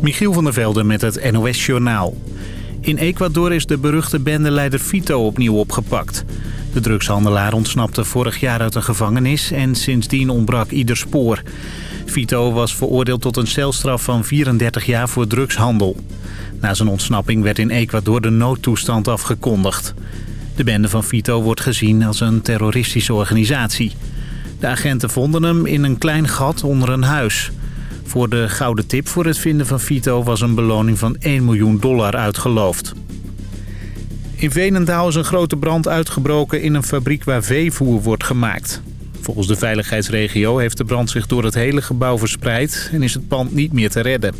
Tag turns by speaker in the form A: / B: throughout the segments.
A: Michiel van der Velden met het NOS-journaal. In Ecuador is de beruchte bendeleider Vito opnieuw opgepakt. De drugshandelaar ontsnapte vorig jaar uit een gevangenis en sindsdien ontbrak ieder spoor. Vito was veroordeeld tot een celstraf van 34 jaar voor drugshandel. Na zijn ontsnapping werd in Ecuador de noodtoestand afgekondigd. De bende van Vito wordt gezien als een terroristische organisatie. De agenten vonden hem in een klein gat onder een huis. Voor de gouden tip voor het vinden van Vito was een beloning van 1 miljoen dollar uitgeloofd. In Venendaal is een grote brand uitgebroken in een fabriek waar veevoer wordt gemaakt. Volgens de veiligheidsregio heeft de brand zich door het hele gebouw verspreid en is het pand niet meer te redden.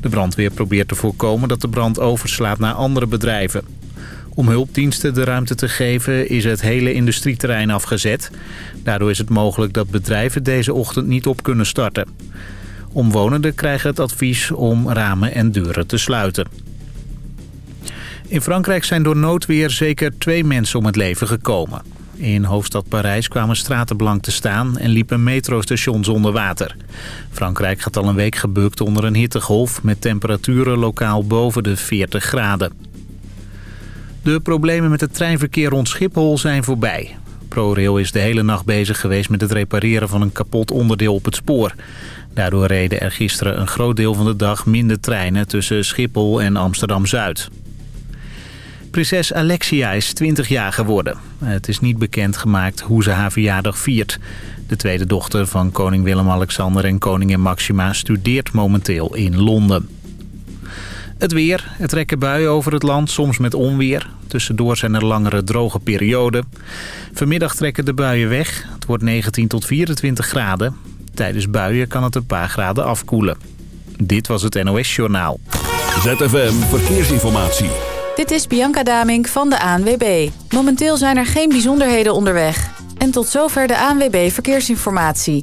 A: De brandweer probeert te voorkomen dat de brand overslaat naar andere bedrijven. Om hulpdiensten de ruimte te geven is het hele industrieterrein afgezet. Daardoor is het mogelijk dat bedrijven deze ochtend niet op kunnen starten. Omwonenden krijgen het advies om ramen en deuren te sluiten. In Frankrijk zijn door noodweer zeker twee mensen om het leven gekomen. In hoofdstad Parijs kwamen straten blank te staan en liepen metrostations onder water. Frankrijk gaat al een week gebukt onder een hittegolf met temperaturen lokaal boven de 40 graden. De problemen met het treinverkeer rond Schiphol zijn voorbij. ProRail is de hele nacht bezig geweest met het repareren van een kapot onderdeel op het spoor. Daardoor reden er gisteren een groot deel van de dag minder treinen tussen Schiphol en Amsterdam-Zuid. Prinses Alexia is 20 jaar geworden. Het is niet bekendgemaakt hoe ze haar verjaardag viert. De tweede dochter van koning Willem-Alexander en koningin Maxima studeert momenteel in Londen. Het weer. Het trekken buien over het land, soms met onweer. Tussendoor zijn er langere droge perioden. Vanmiddag trekken de buien weg. Het wordt 19 tot 24 graden. Tijdens buien kan het een paar graden afkoelen. Dit was het NOS Journaal.
B: ZFM Verkeersinformatie.
C: Dit is Bianca Damink van de ANWB. Momenteel zijn er geen bijzonderheden onderweg. En tot zover de ANWB Verkeersinformatie.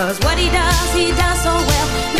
D: Cause what he does, he does so well.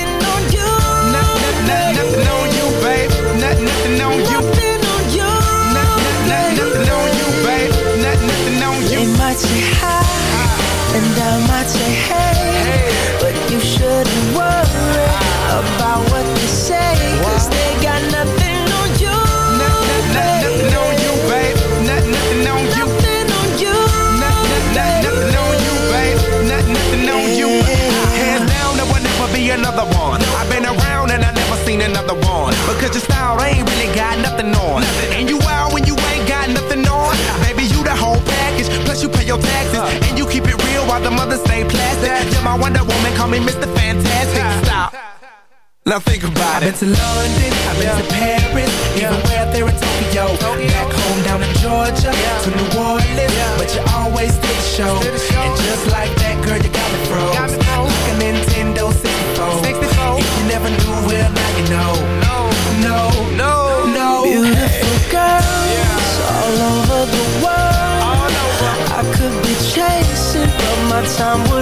E: about what they say, cause they got nothing on you.
F: Nothing, nothing on you, babe. Nothing, nothing on you.
E: Nothing on you.
F: Nothing, nothing on you, babe. Nothing, nothing on you. Hands down, there will never be another one. I've been around and I never seen another one. Because your style ain't really got nothing on. And you out when you ain't got nothing on. Baby, you the whole package. Plus you pay your taxes. And you keep it real while the mothers stay plastic. You're my Wonder Woman, call me Mr. Fantastic. Stop. Now think about I've it. I've been to London, I've been yeah. to Paris, yeah. even way out there in Tokyo. Tokyo. Back home down in Georgia, yeah. to New Orleans, but you always did the show. show. And just like that, girl, you got me froze. Got me froze. Like a Nintendo 64. 64. If you never knew, well, now you know. No, no, no, no. Beautiful girls all
G: over the world. All over. I could be chasing, but
F: my time would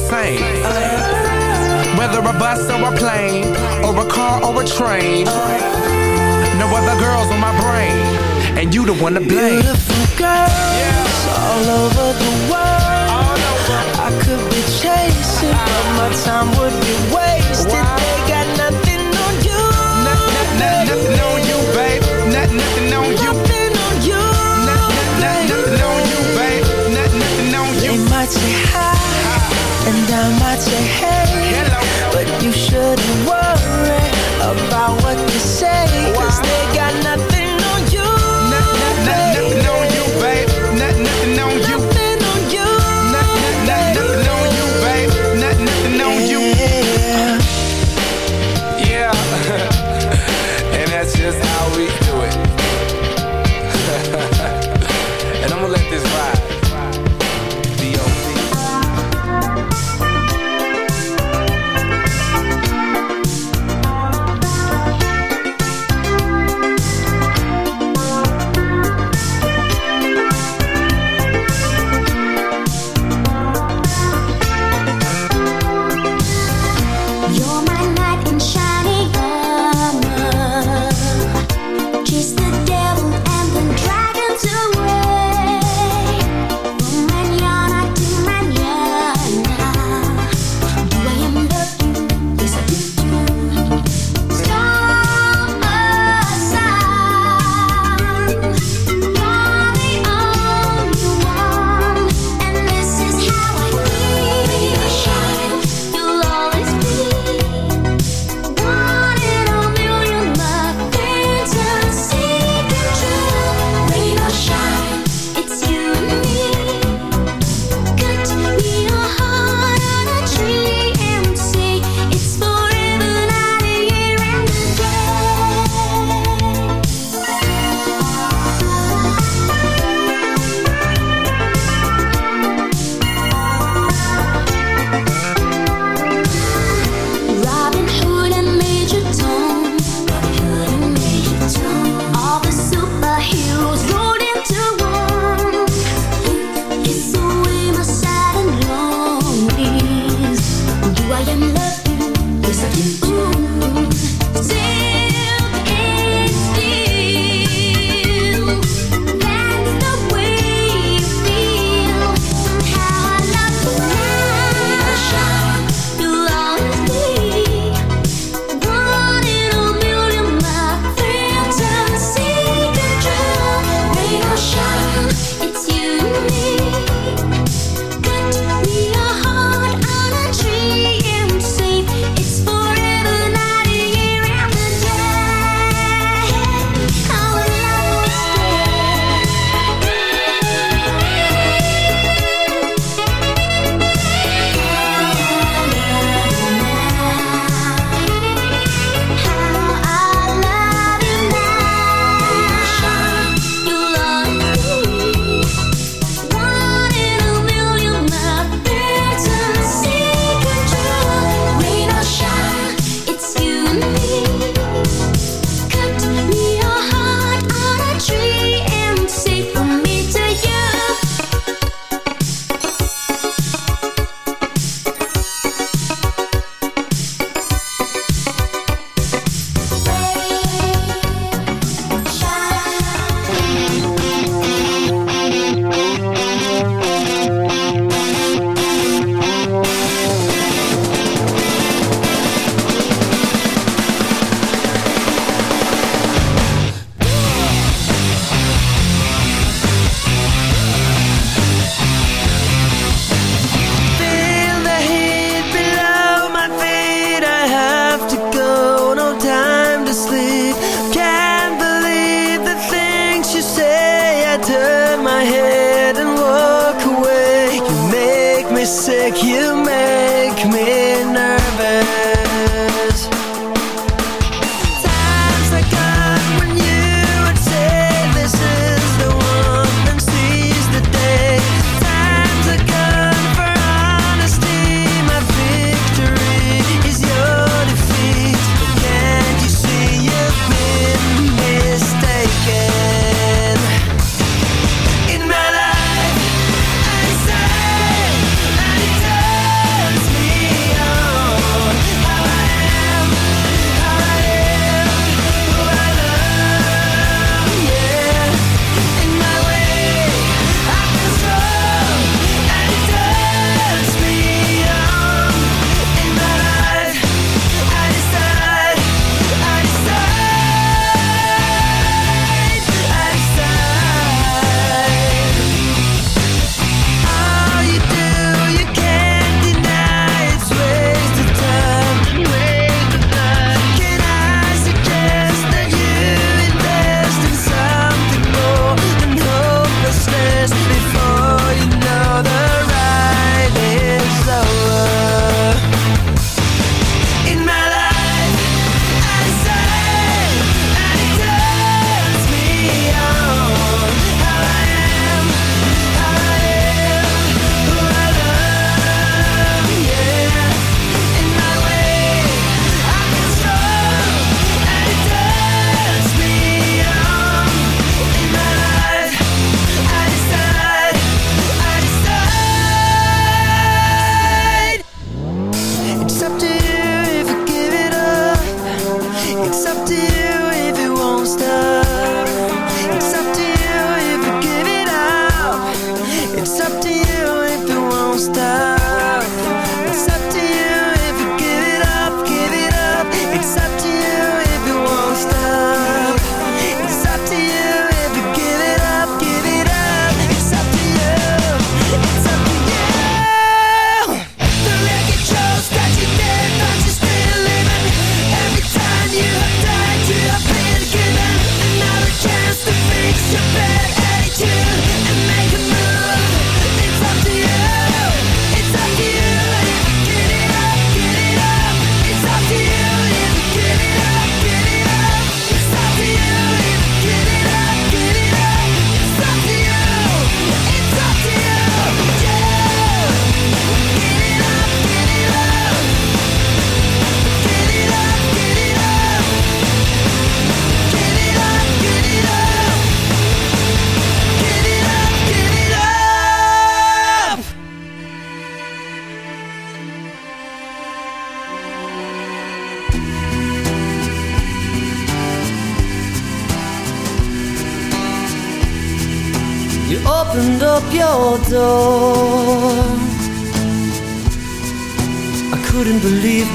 F: same. Whether a bus or a plane, or a car or a train. No other girls on my brain, and you the one to blame.
G: Beautiful girls all over the world. I could be chasing, but my time would be wasted. They got nothing on you.
F: Nothing on you, babe. Nothing on you.
G: Nothing on you.
F: Nothing on you, babe. Nothing on you.
G: They might say hi and I might say hey
F: Hello.
G: But you shouldn't worry About what they say Cause they got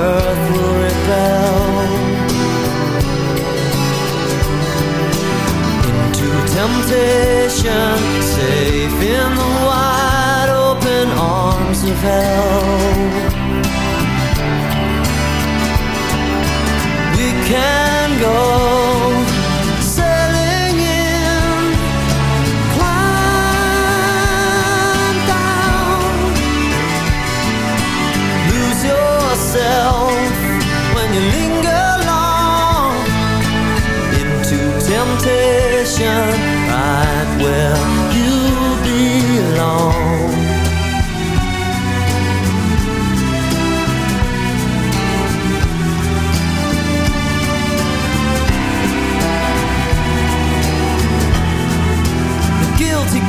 H: earth will rebel into temptation, safe in the wide open arms of hell. We can go.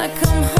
I: I come home.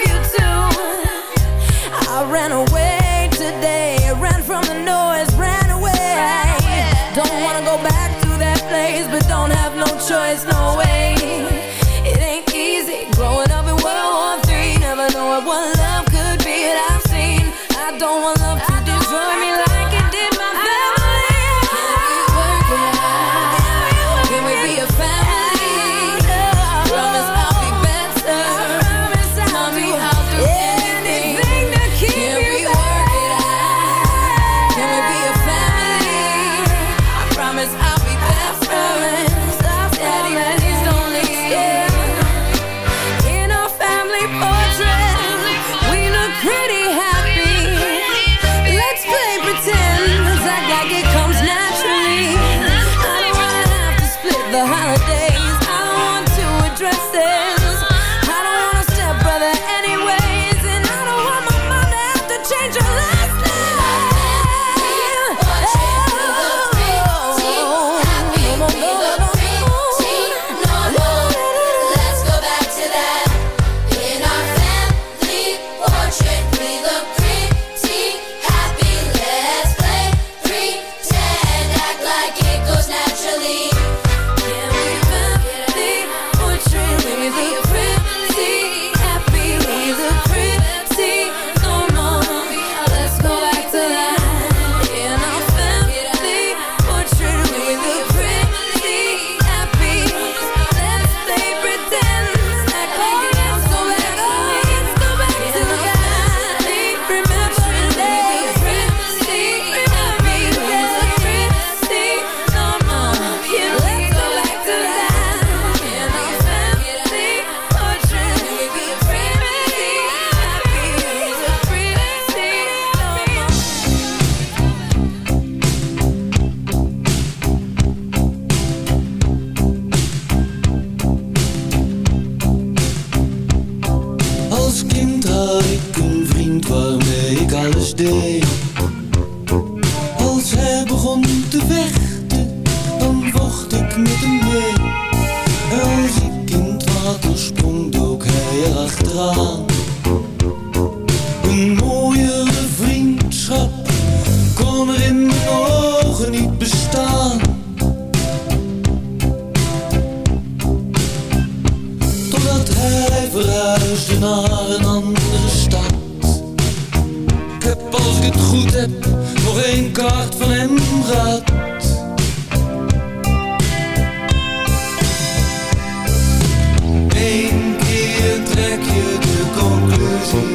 I: you
J: een kaart van hem gehad. Eén keer trek je de conclusie.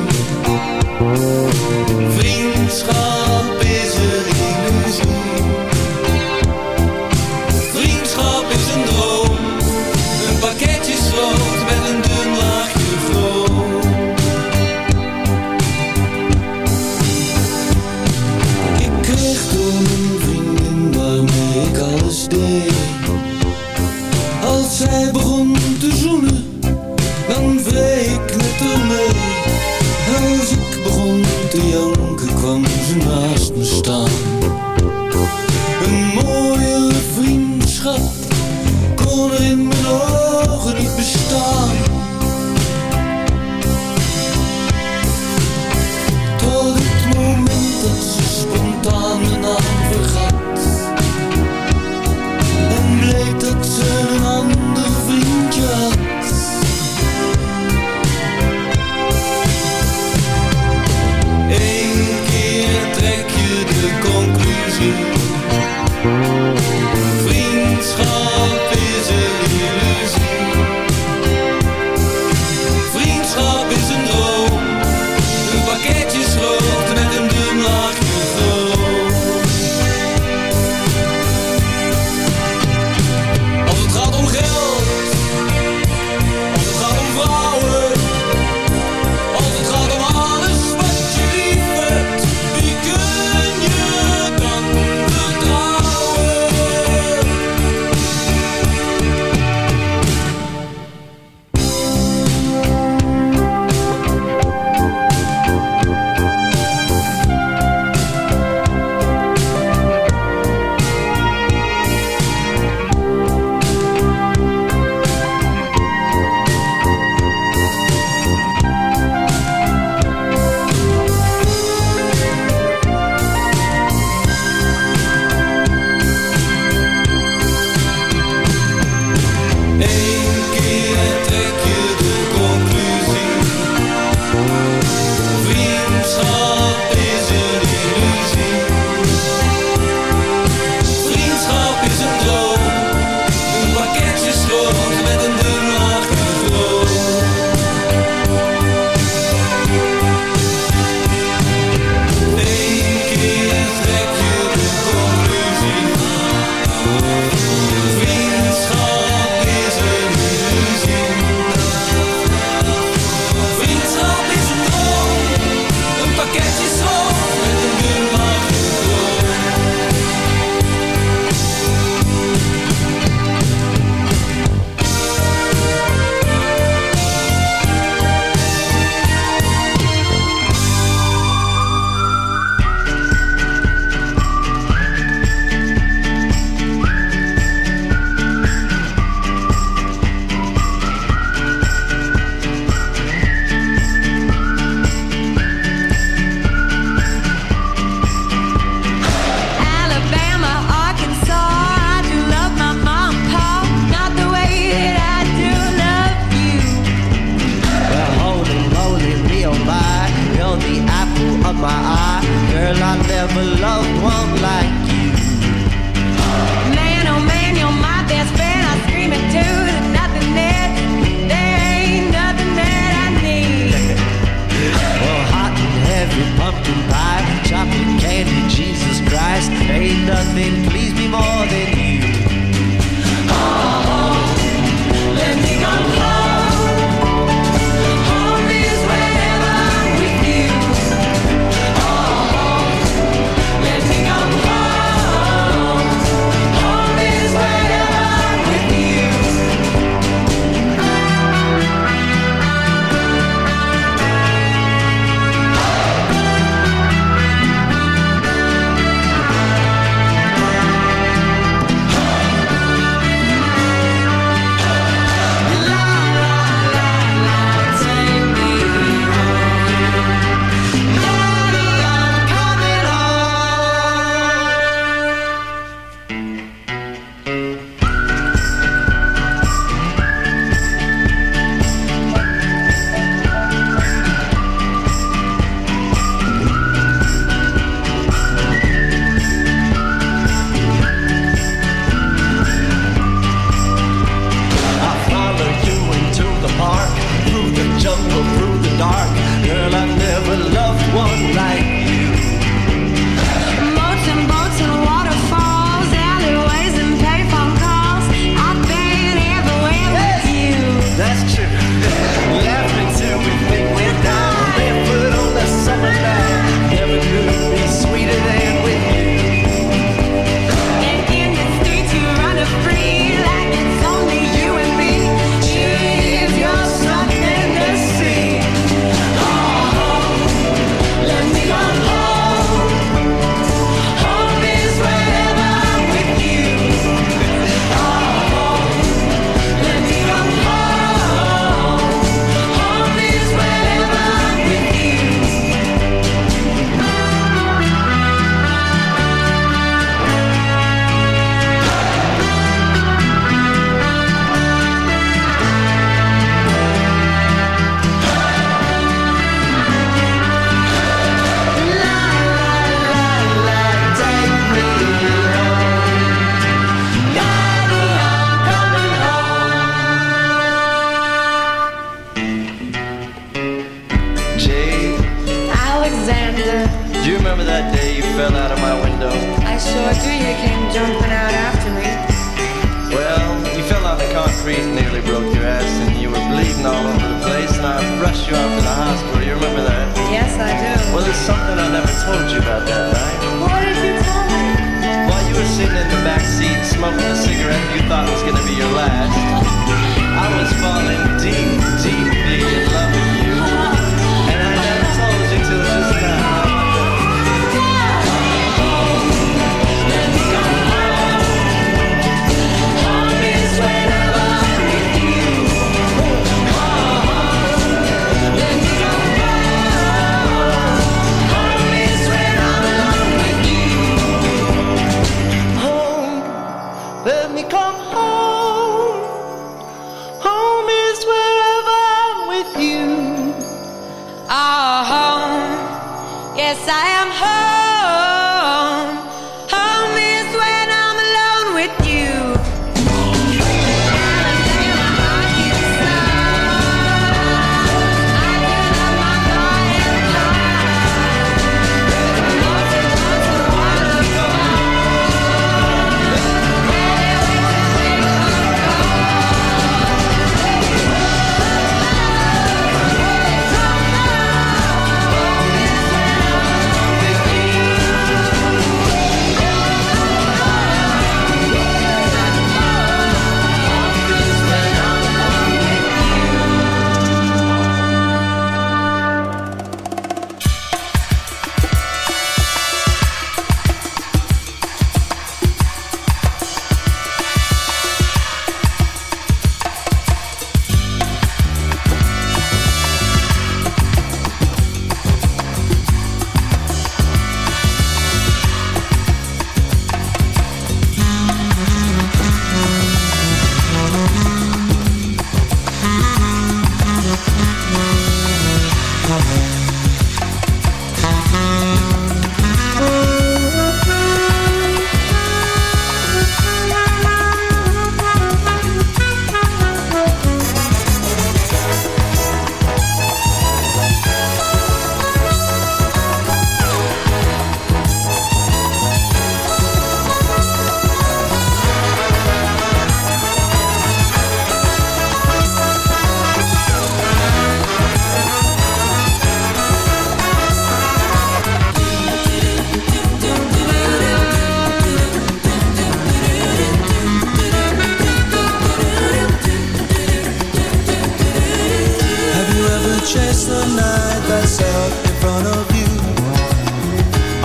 K: Chased the night that's out in front of you?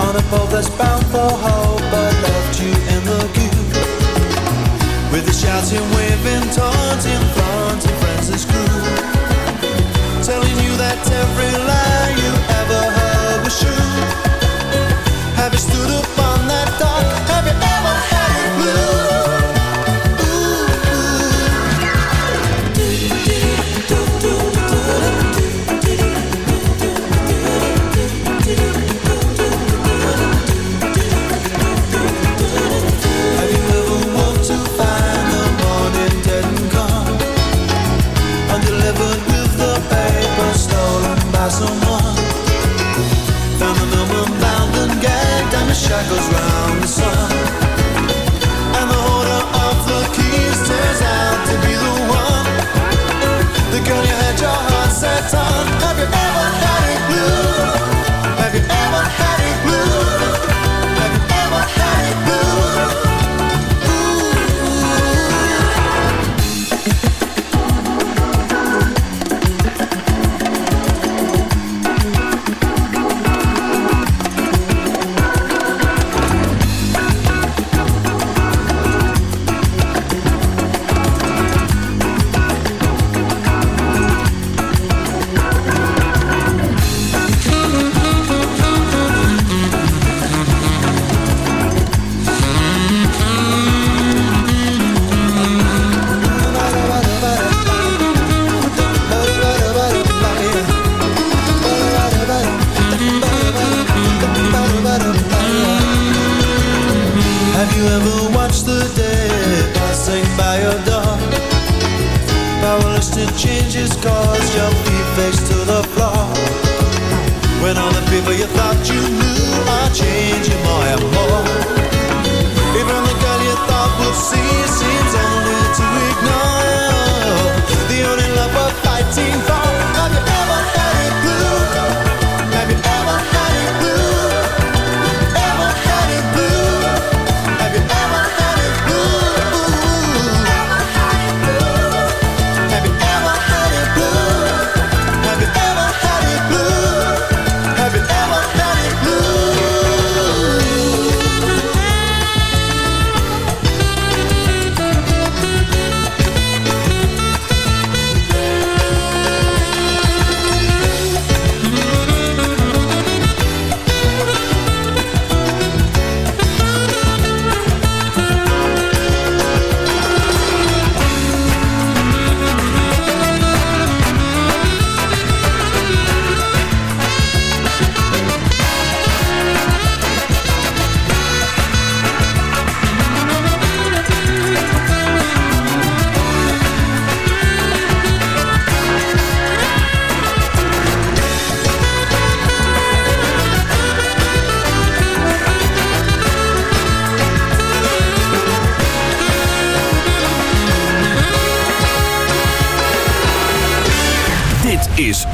K: On a boat that's bound for hope but left you in the queue. With the shouting, waving, taunting, flaunting friends and crew. Telling you that every lie you ever heard was true. Have you stood up on that dock? Shackles round the sun. And the holder of the keys turns out to be the one. The girl you had your heart set on. Have you ever had it blue? Have you ever you ever watch the day passing by your door? Powerless to change its course, your feet face to the floor. When all the people you thought you knew are changing more and more.
L: Even the girl you thought would see seems only
K: to ignore.